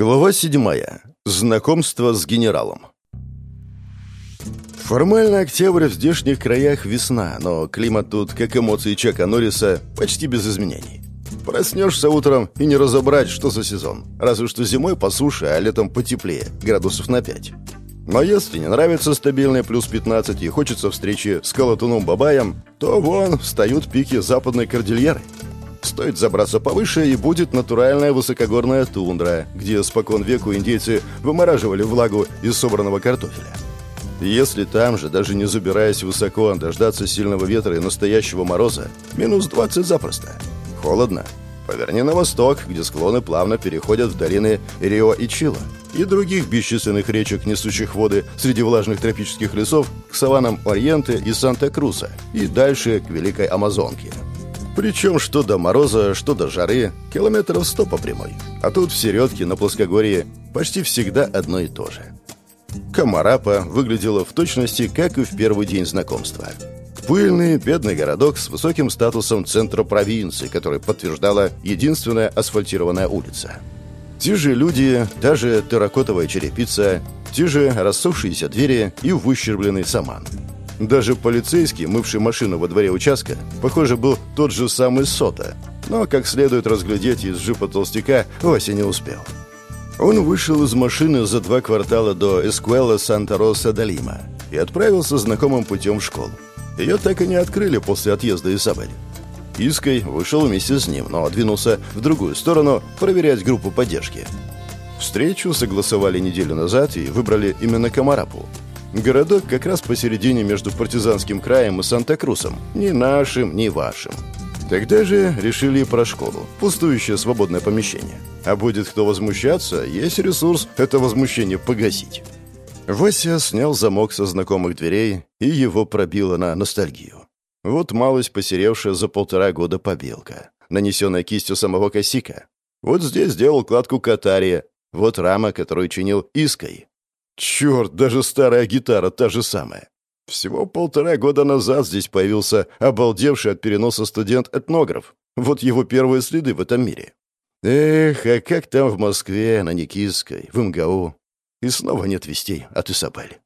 Глава седьмая. Знакомство с генералом. Формально октябрь в здешних краях весна, но климат тут, как эмоции Чака Норриса, почти без изменений. Проснешься утром и не разобрать, что за сезон. Разве что зимой по суше, а летом потеплее, градусов на 5. Но если не нравится стабильный плюс 15 и хочется встречи с Колотуном Бабаем, то вон встают пики западной кордильеры – Стоит забраться повыше, и будет натуральная высокогорная тундра, где спокон веку индейцы вымораживали влагу из собранного картофеля. Если там же, даже не забираясь высоко, дождаться сильного ветра и настоящего мороза, минус 20 запросто. Холодно. Поверни на восток, где склоны плавно переходят в долины Рио и Чила и других бесчисленных речек, несущих воды среди влажных тропических лесов, к саванам Ориенте и Санта-Круса и дальше к Великой Амазонке. Причем что до мороза, что до жары, километров сто по прямой. А тут в середке на плоскогорье почти всегда одно и то же. Камарапа выглядела в точности, как и в первый день знакомства. Пыльный, бедный городок с высоким статусом центра провинции, который подтверждала единственная асфальтированная улица. Те же люди, та же терракотовая черепица, те же рассохшиеся двери и выщербленный саман – даже полицейский, мывший машину во дворе участка, похоже, был тот же самый Сота. Но, как следует разглядеть из джипа толстяка, Вася не успел. Он вышел из машины за два квартала до Эскуэла Санта-Роса-Далима и отправился знакомым путем в школу. Ее так и не открыли после отъезда Изабель. Иской вышел вместе с ним, но двинулся в другую сторону проверять группу поддержки. Встречу согласовали неделю назад и выбрали именно Комарапу, Городок как раз посередине между партизанским краем и Санта-Крусом. Ни нашим, ни вашим. Тогда же решили про школу. Пустующее свободное помещение. А будет кто возмущаться, есть ресурс это возмущение погасить. Вася снял замок со знакомых дверей, и его пробило на ностальгию. Вот малость посеревшая за полтора года побелка, нанесенная кистью самого косика. Вот здесь сделал кладку катария, вот рама, которую чинил иской. Черт, даже старая гитара та же самая. Всего полтора года назад здесь появился обалдевший от переноса студент-этнограф. Вот его первые следы в этом мире. Эх, а как там в Москве, на Никитской, в МГУ? И снова нет вестей от Исабель.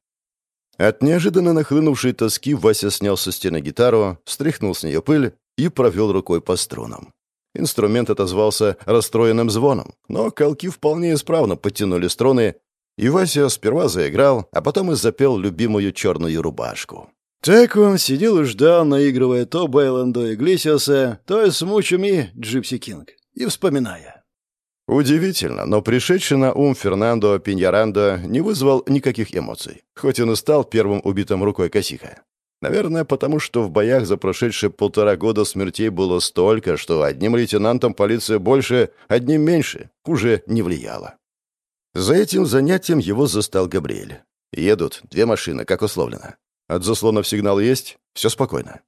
От неожиданно нахлынувшей тоски Вася снял со стены гитару, стряхнул с нее пыль и провел рукой по струнам. Инструмент отозвался расстроенным звоном, но колки вполне исправно подтянули струны, и Вася сперва заиграл, а потом и запел любимую черную рубашку. Так он сидел и ждал, наигрывая то Бейландо Иглесиаса, то Смучами Джипси Кинг, и вспоминая. Удивительно, но пришедший на ум Фернандо Пиньярандо не вызвал никаких эмоций, хоть он и стал первым убитым рукой Косиха. Наверное, потому что в боях за прошедшие полтора года смертей было столько, что одним лейтенантом полиция больше, одним меньше, уже не влияла. За этим занятием его застал Габриэль. Едут две машины, как условлено. От заслонов сигнал есть, все спокойно.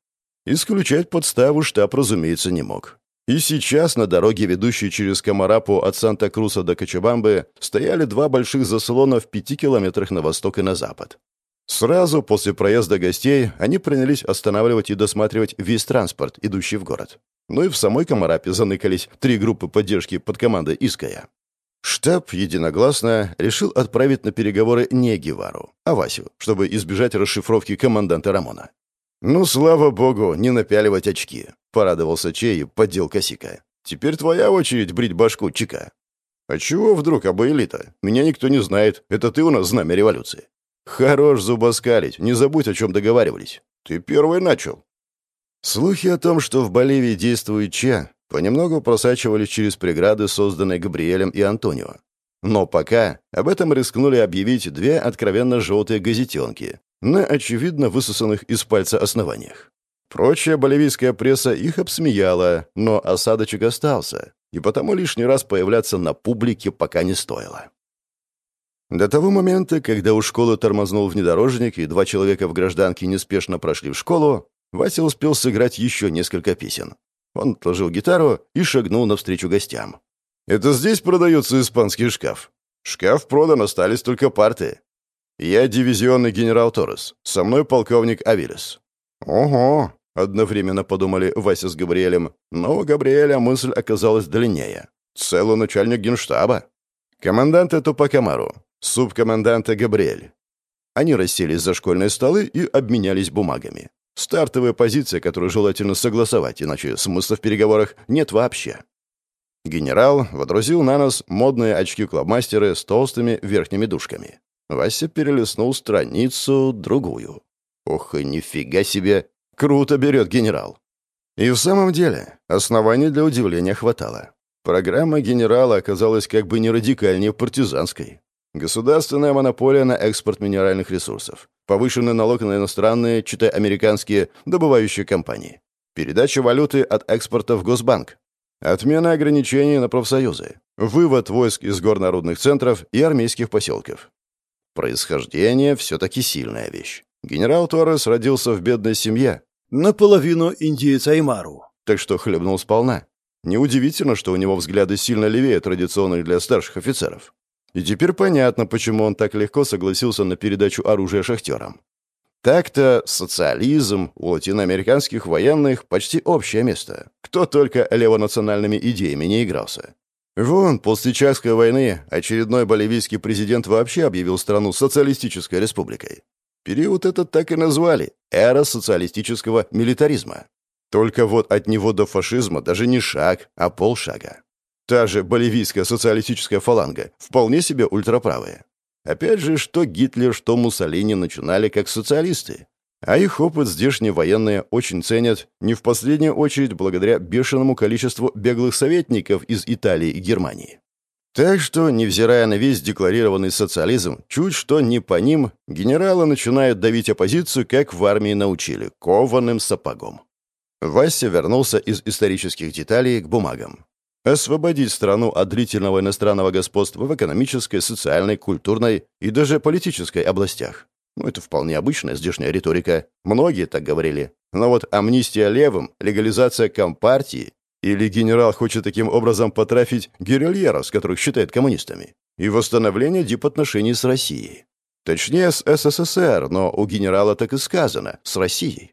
Исключать подставу штаб, разумеется, не мог. И сейчас на дороге, ведущей через Камарапу от Санта-Круса до Кочабамбы, стояли два больших заслона в пяти километрах на восток и на запад. Сразу после проезда гостей они принялись останавливать и досматривать весь транспорт, идущий в город. Ну и в самой Камарапе заныкались три группы поддержки под командой Иская. Штаб единогласно решил отправить на переговоры не Гевару, а Васю, чтобы избежать расшифровки команданта Рамона. «Ну, слава богу, не напяливать очки», — порадовался Чей и поддел косика. «Теперь твоя очередь брить башку, Чика». «А чего вдруг, Абаэлита? Меня никто не знает. Это ты у нас знамя революции». «Хорош зубоскалить. Не забудь, о чем договаривались. Ты первый начал». Слухи о том, что в Боливии действует Че, понемногу просачивались через преграды, созданные Габриэлем и Антонио. Но пока об этом рискнули объявить две откровенно желтые газетенки на очевидно высосанных из пальца основаниях. Прочая боливийская пресса их обсмеяла, но осадочек остался, и потому лишний раз появляться на публике пока не стоило. До того момента, когда у школы тормознул внедорожник, и два человека в гражданке неспешно прошли в школу, Вася успел сыграть еще несколько песен. Он отложил гитару и шагнул навстречу гостям. «Это здесь продается испанский шкаф?» «Шкаф продан, остались только парты. Я дивизионный генерал Торрес. Со мной полковник Авилес». «Ого!» — одновременно подумали Вася с Габриэлем. Но у Габриэля мысль оказалась длиннее. «Целый начальник генштаба». команданта Тупакамару, субкоманданта Габриэль. Они расселись за школьные столы и обменялись бумагами. Стартовая позиция, которую желательно согласовать, иначе смысла в переговорах нет вообще. Генерал водрузил на нос модные очки-клабмастеры с толстыми верхними дужками. Вася перелистнул страницу другую. Ох и нифига себе! Круто берет генерал. И в самом деле, оснований для удивления хватало. Программа генерала оказалась как бы не радикальнее партизанской. Государственная монополия на экспорт минеральных ресурсов. Повышенный налог на иностранные, читай американские, добывающие компании. Передача валюты от экспорта в Госбанк. Отмена ограничений на профсоюзы. Вывод войск из горнорудных центров и армейских поселков. Происхождение все-таки сильная вещь. Генерал Торрес родился в бедной семье. Наполовину индейца Аймару. Так что хлебнул сполна. Неудивительно, что у него взгляды сильно левее традиционных для старших офицеров. И теперь понятно, почему он так легко согласился на передачу оружия шахтерам. Так-то социализм у латиноамериканских военных почти общее место. Кто только левонациональными идеями не игрался. Вон, после Чахской войны очередной боливийский президент вообще объявил страну социалистической республикой. Период этот так и назвали – эра социалистического милитаризма. Только вот от него до фашизма даже не шаг, а полшага. Та же боливийская социалистическая фаланга вполне себе ультраправая. Опять же, что Гитлер, что Муссолини начинали как социалисты. А их опыт здешние военные очень ценят, не в последнюю очередь благодаря бешеному количеству беглых советников из Италии и Германии. Так что, невзирая на весь декларированный социализм, чуть что не по ним, генералы начинают давить оппозицию, как в армии научили, кованым сапогом. Вася вернулся из исторических деталей к бумагам освободить страну от длительного иностранного господства в экономической, социальной, культурной и даже политической областях. Ну, это вполне обычная здешняя риторика. Многие так говорили. Но вот амнистия левым, легализация компартии или генерал хочет таким образом потрафить гирильеров, которых считает коммунистами, и восстановление дипотношений с Россией. Точнее, с СССР, но у генерала так и сказано – с Россией.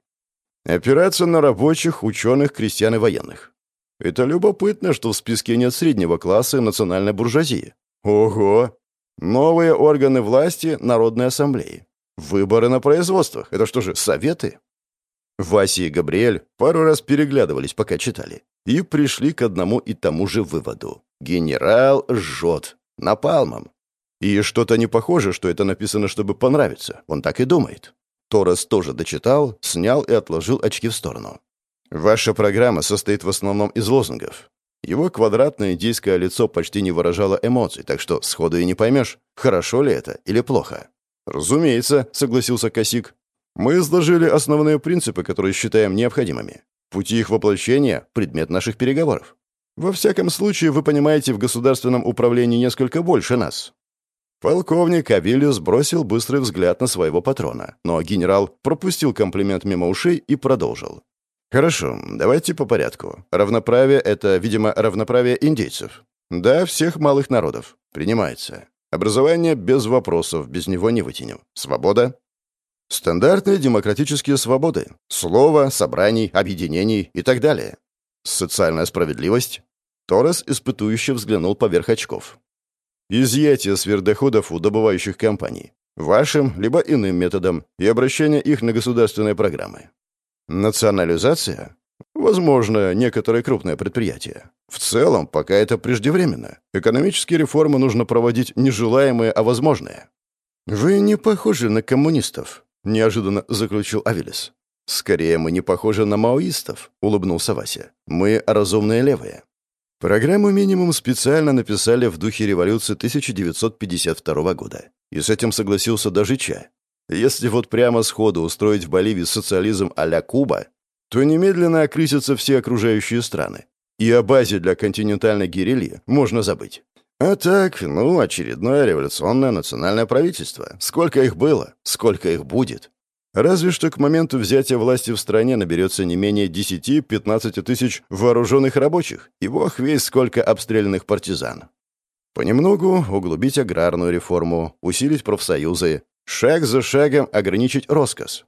Операция на рабочих, ученых, крестьян и военных. Это любопытно, что в списке нет среднего класса и национальной буржуазии. Ого! Новые органы власти Народной Ассамблеи. Выборы на производствах. Это что же, советы? Вася и Габриэль пару раз переглядывались, пока читали, и пришли к одному и тому же выводу. Генерал жжет. Напалмом. И что-то не похоже, что это написано, чтобы понравиться. Он так и думает. Торрес тоже дочитал, снял и отложил очки в сторону. Ваша программа состоит в основном из лозунгов. Его квадратное индийское лицо почти не выражало эмоций, так что сходу и не поймешь, хорошо ли это или плохо. «Разумеется», — согласился Косик. «Мы изложили основные принципы, которые считаем необходимыми. Пути их воплощения — предмет наших переговоров. Во всяком случае, вы понимаете в государственном управлении несколько больше нас». Полковник Авилиус бросил быстрый взгляд на своего патрона, но генерал пропустил комплимент мимо ушей и продолжил. Хорошо, давайте по порядку. Равноправие — это, видимо, равноправие индейцев. Да, всех малых народов. Принимается. Образование без вопросов, без него не вытянем. Свобода? Стандартные демократические свободы. Слово, собраний, объединений и так далее. Социальная справедливость. Торрес испытующе взглянул поверх очков. Изъятие сверхдоходов у добывающих компаний. Вашим, либо иным методом, и обращение их на государственные программы. Национализация? Возможно, некоторые крупные предприятия. В целом, пока это преждевременно. Экономические реформы нужно проводить не желаемые, а возможные. «Вы не похожи на коммунистов», — неожиданно заключил Авелис. «Скорее, мы не похожи на маоистов», — улыбнулся Вася. «Мы разумные левые». Программу «Минимум» специально написали в духе революции 1952 года. И с этим согласился даже Ча. Если вот прямо сходу устроить в Боливии социализм а-ля Куба, то немедленно окрысятся все окружающие страны. И о базе для континентальной герильи можно забыть. А так, ну, очередное революционное национальное правительство. Сколько их было, сколько их будет. Разве что к моменту взятия власти в стране наберется не менее 10-15 тысяч вооруженных рабочих, и бог весь сколько обстрелянных партизан. Понемногу углубить аграрную реформу, усилить профсоюзы, Шаг за шагом ограничить роскос.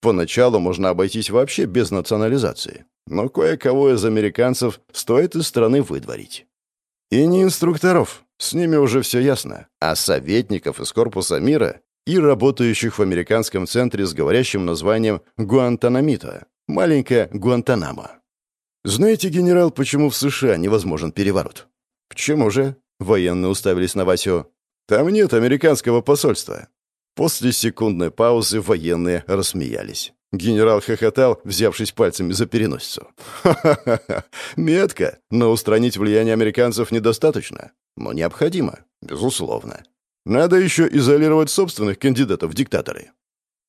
Поначалу можно обойтись вообще без национализации, но кое-кого из американцев стоит из страны выдворить. И не инструкторов, С ними уже все ясно. А советников из корпуса мира и работающих в американском центре с говорящим названием Гуантанамита, маленькая Гуантанамо. Знаете, генерал, почему в США невозможен переворот? Почему же? Военные уставились на Васю. Там нет американского посольства. После секундной паузы военные рассмеялись. Генерал хохотал, взявшись пальцами за переносицу. «Ха-ха-ха! Метко, но устранить влияние американцев недостаточно. Но необходимо, безусловно. Надо еще изолировать собственных кандидатов в диктаторы».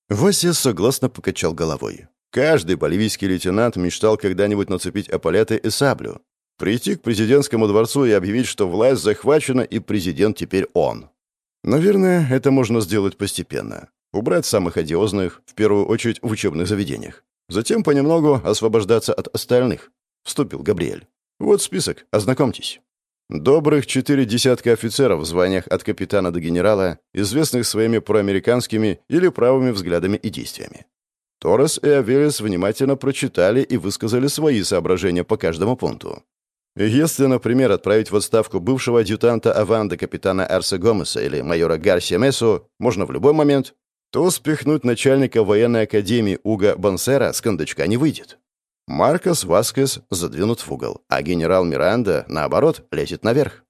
Вася согласно покачал головой. Каждый боливийский лейтенант мечтал когда-нибудь нацепить аппаляты и саблю. Прийти к президентскому дворцу и объявить, что власть захвачена, и президент теперь он. Наверное, это можно сделать постепенно. Убрать самых одиозных, в первую очередь в учебных заведениях. Затем понемногу освобождаться от остальных. Вступил Габриэль. Вот список, ознакомьтесь. Добрых четыре десятка офицеров в званиях от капитана до генерала, известных своими проамериканскими или правыми взглядами и действиями. Торрес и Авелис внимательно прочитали и высказали свои соображения по каждому пункту. Если, например, отправить в отставку бывшего адъютанта Аванда капитана Арса Гомеса или майора Гарсия Месу можно в любой момент, то спихнуть начальника военной академии Уга Бонсера с кондачка не выйдет. Маркос Васкес задвинут в угол, а генерал Миранда, наоборот, лезет наверх.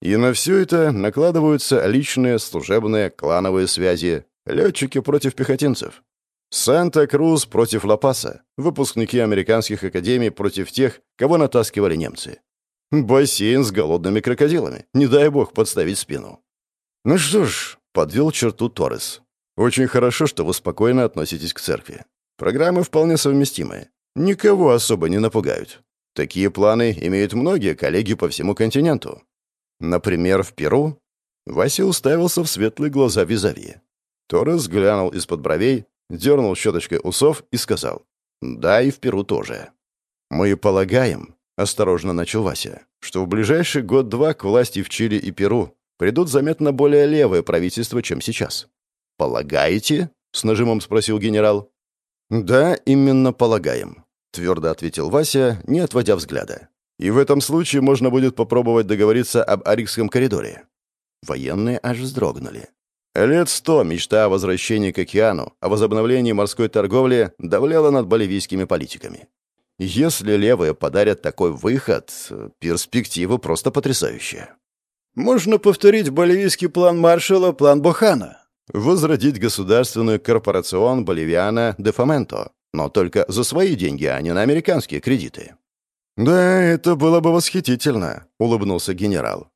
И на все это накладываются личные, служебные, клановые связи, летчики против пехотинцев. Санта-Крус против Ла-Паса, выпускники американских академий против тех, кого натаскивали немцы. Бассейн с голодными крокодилами. Не дай бог подставить спину. Ну что ж, подвел черту Торрес. Очень хорошо, что вы спокойно относитесь к церкви. Программы вполне совместимые. Никого особо не напугают. Такие планы имеют многие коллеги по всему континенту. Например, в Перу. Вася уставился в светлые глаза Визави. Торрес глянул из-под бровей, дернул щеточкой усов и сказал. «Да, и в Перу тоже». «Мы полагаем», — осторожно начал Вася, «что в ближайший год-два к власти в Чили и Перу придут заметно более левые правительства, чем сейчас». «Полагаете?» — с нажимом спросил генерал. «Да, именно полагаем», — твердо ответил Вася, не отводя взгляда. «И в этом случае можно будет попробовать договориться об Арикском коридоре». Военные аж вздрогнули. Лет сто мечта о возвращении к океану, о возобновлении морской торговли давляла над боливийскими политиками. Если левые подарят такой выход, перспектива просто потрясающая. Можно повторить боливийский план Маршала, план Бохана. Возродить государственную корпорацион Боливиана де Фоменто, но только за свои деньги, а не на американские кредиты. «Да, это было бы восхитительно», — улыбнулся генерал.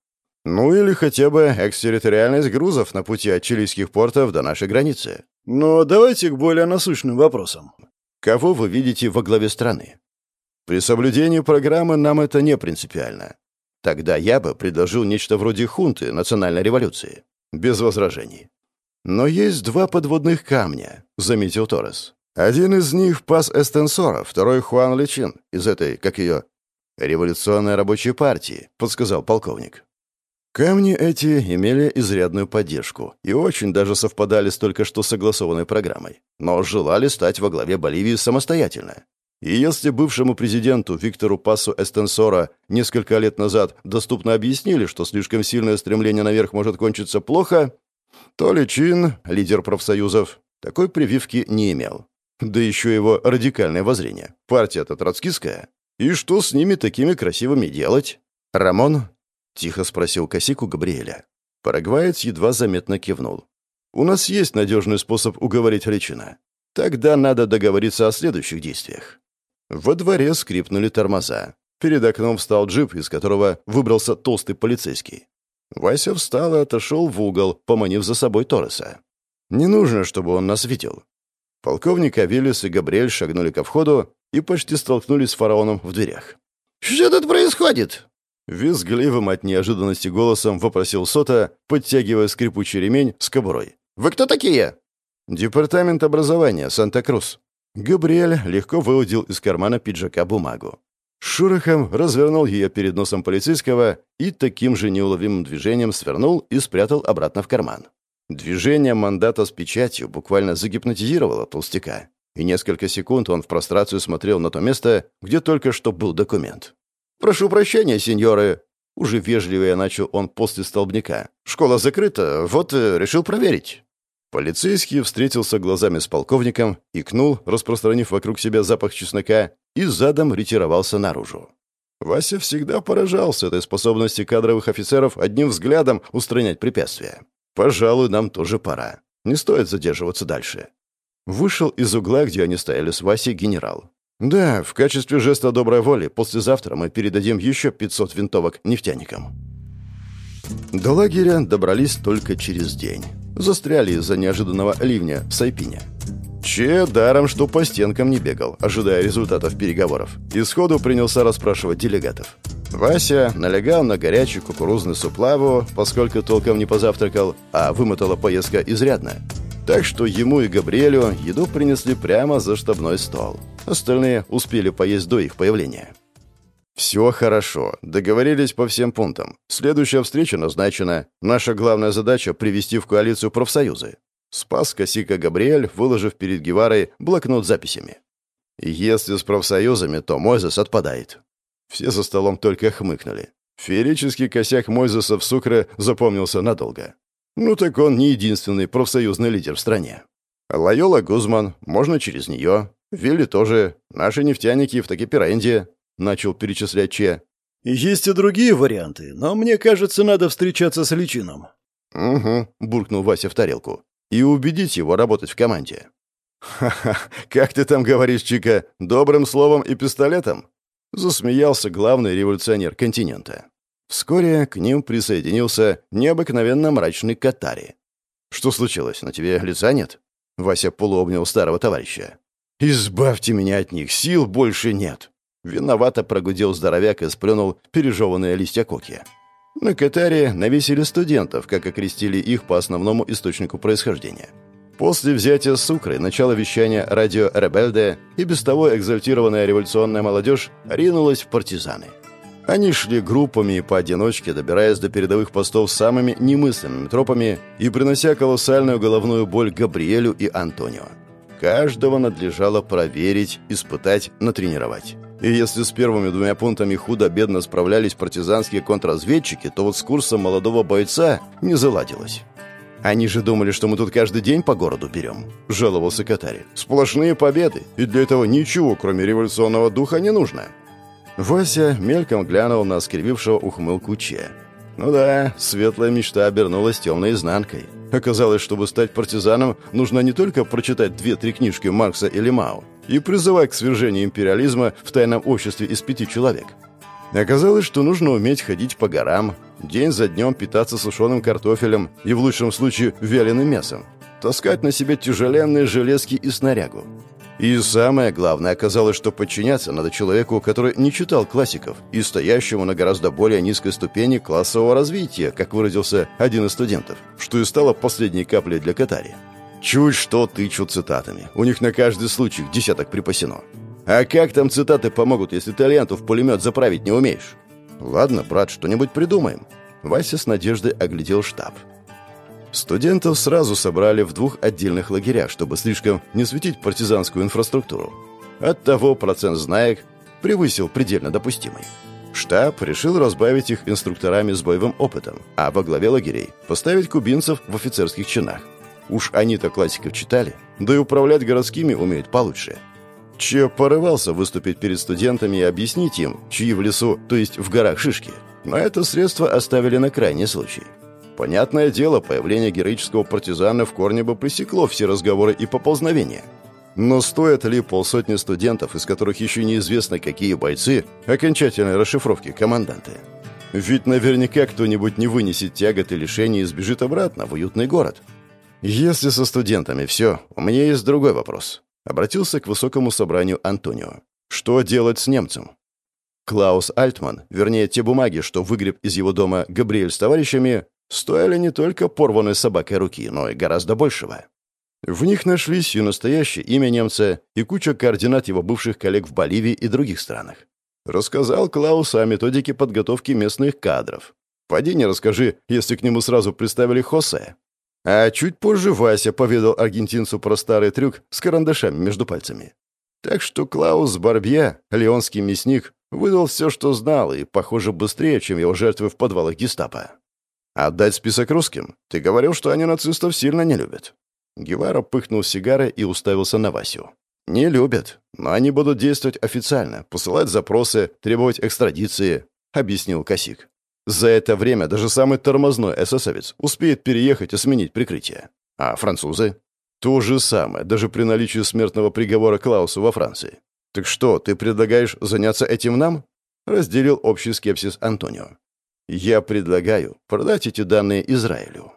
Ну или хотя бы экстерриториальность грузов на пути от чилийских портов до нашей границы. Но давайте к более насущным вопросам. Кого вы видите во главе страны? При соблюдении программы нам это не принципиально. Тогда я бы предложил нечто вроде хунты национальной революции. Без возражений. Но есть два подводных камня, заметил Торрес. Один из них пас Эстенсора, второй Хуан Личин из этой, как ее, революционной рабочей партии, подсказал полковник. Камни эти имели изрядную поддержку и очень даже совпадали с только что согласованной программой, но желали стать во главе Боливии самостоятельно. И если бывшему президенту Виктору Пасу Эстенсора несколько лет назад доступно объяснили, что слишком сильное стремление наверх может кончиться плохо, то Личин, лидер профсоюзов, такой прививки не имел. Да еще его радикальное воззрение. Партия-то троцкистская. И что с ними такими красивыми делать? Рамон Тихо спросил Косику Габриэля. Парагваец едва заметно кивнул. «У нас есть надежный способ уговорить Речина. Тогда надо договориться о следующих действиях». Во дворе скрипнули тормоза. Перед окном встал джип, из которого выбрался толстый полицейский. Вася встал и отошел в угол, поманив за собой Торреса. «Не нужно, чтобы он нас видел». Полковник Авелис и Габриэль шагнули ко входу и почти столкнулись с фараоном в дверях. «Что тут происходит?» Визгливым от неожиданности голосом вопросил Сота, подтягивая скрипучий ремень с кобурой. «Вы кто такие?» «Департамент образования, Санта-Крус». Габриэль легко выудил из кармана пиджака бумагу. Шурохом развернул ее перед носом полицейского и таким же неуловимым движением свернул и спрятал обратно в карман. Движение мандата с печатью буквально загипнотизировало толстяка, и несколько секунд он в прострацию смотрел на то место, где только что был документ. «Прошу прощения, сеньоры!» Уже вежливее начал он после столбняка. «Школа закрыта, вот э, решил проверить». Полицейский встретился глазами с полковником, икнул, распространив вокруг себя запах чеснока, и задом ретировался наружу. Вася всегда поражался этой способности кадровых офицеров одним взглядом устранять препятствия. «Пожалуй, нам тоже пора. Не стоит задерживаться дальше». Вышел из угла, где они стояли с Васей, генерал. «Да, в качестве жеста доброй воли послезавтра мы передадим еще 500 винтовок нефтяникам». До лагеря добрались только через день. Застряли из-за неожиданного ливня в Сайпине. Че даром, что по стенкам не бегал, ожидая результатов переговоров. И сходу принялся расспрашивать делегатов. Вася налегал на горячий кукурузный суплаву, поскольку толком не позавтракал, а вымотала поездка изрядно. Так что ему и Габриэлю еду принесли прямо за штабной стол. Остальные успели поесть до их появления. «Все хорошо. Договорились по всем пунктам. Следующая встреча назначена. Наша главная задача — привести в коалицию профсоюзы. Спас Косика Габриэль, выложив перед Геварой блокнот с записями. Если с профсоюзами, то Мойзес отпадает. Все за столом только хмыкнули. Феерический косяк Мойзеса в Сукре запомнился надолго. Ну так он не единственный профсоюзный лидер в стране. Лайола Гузман, можно через нее. Вилли тоже. Наши нефтяники в Такипиренде. Начал перечислять Че. Есть и другие варианты, но мне кажется, надо встречаться с Личином. «Угу», — буркнул Вася в тарелку и убедить его работать в команде. «Ха-ха, как ты там говоришь, Чика, добрым словом и пистолетом?» Засмеялся главный революционер континента. Вскоре к ним присоединился необыкновенно мрачный Катари. «Что случилось? На тебе лица нет?» Вася полуобнял старого товарища. «Избавьте меня от них, сил больше нет!» Виновато прогудел здоровяк и сплюнул пережеванные листья коки. На Катаре навесили студентов, как окрестили их по основному источнику происхождения. После взятия Сукры, начало вещания радио Ребельде и без того экзальтированная революционная молодежь ринулась в партизаны. Они шли группами и поодиночке, добираясь до передовых постов самыми немыслимыми тропами и принося колоссальную головную боль Габриэлю и Антонио. Каждого надлежало проверить, испытать, натренировать. И если с первыми двумя пунктами худо-бедно справлялись партизанские контрразведчики, то вот с курсом молодого бойца не заладилось. «Они же думали, что мы тут каждый день по городу берем», — жаловался Катари. «Сплошные победы, и для этого ничего, кроме революционного духа, не нужно». Вася мельком глянул на скривившего ухмылку Че. Ну да, светлая мечта обернулась темной изнанкой. Оказалось, чтобы стать партизаном, нужно не только прочитать две-три книжки Маркса или Мао, и призывать к свержению империализма в тайном обществе из пяти человек. Оказалось, что нужно уметь ходить по горам, день за днем питаться сушеным картофелем и, в лучшем случае, вяленым мясом, таскать на себе тяжеленные железки и снарягу. И самое главное, оказалось, что подчиняться надо человеку, который не читал классиков и стоящему на гораздо более низкой ступени классового развития, как выразился один из студентов, что и стало последней каплей для Катари. Чуть что тычут цитатами. У них на каждый случай десяток припасено. А как там цитаты помогут, если ты ленту в пулемет заправить не умеешь? Ладно, брат, что-нибудь придумаем. Вася с надеждой оглядел штаб. Студентов сразу собрали в двух отдельных лагерях, чтобы слишком не светить партизанскую инфраструктуру. Оттого процент знаек превысил предельно допустимый. Штаб решил разбавить их инструкторами с боевым опытом, а во главе лагерей поставить кубинцев в офицерских чинах. Уж они-то классиков читали, да и управлять городскими умеют получше. Че порывался выступить перед студентами и объяснить им, чьи в лесу, то есть в горах шишки. Но это средство оставили на крайний случай. Понятное дело, появление героического партизана в корне бы пресекло все разговоры и поползновения. Но стоят ли полсотни студентов, из которых еще неизвестно, какие бойцы, окончательной расшифровки команданты? Ведь наверняка кто-нибудь не вынесет тягот и лишений и сбежит обратно в уютный город. «Если со студентами все, у меня есть другой вопрос». Обратился к высокому собранию Антонио. «Что делать с немцем?» Клаус Альтман, вернее, те бумаги, что выгреб из его дома Габриэль с товарищами, стоили не только порванной собакой руки, но и гораздо большего. В них нашлись и настоящее имя немца, и куча координат его бывших коллег в Боливии и других странах. Рассказал Клаус о методике подготовки местных кадров. Поди не расскажи, если к нему сразу представили Хосе. А чуть позже Вася поведал аргентинцу про старый трюк с карандашами между пальцами. Так что Клаус Барбье, леонский мясник, Выдал все, что знал, и, похоже, быстрее, чем его жертвы в подвалах гестапо. «Отдать список русским? Ты говорил, что они нацистов сильно не любят». Гевара пыхнул сигарой и уставился на Васю. «Не любят, но они будут действовать официально, посылать запросы, требовать экстрадиции», — объяснил Косик. «За это время даже самый тормозной эсэсовец успеет переехать и сменить прикрытие. А французы? То же самое, даже при наличии смертного приговора Клаусу во Франции. Так что, ты предлагаешь заняться этим нам?» — разделил общий скепсис Антонио. Я предлагаю продать эти данные Израилю.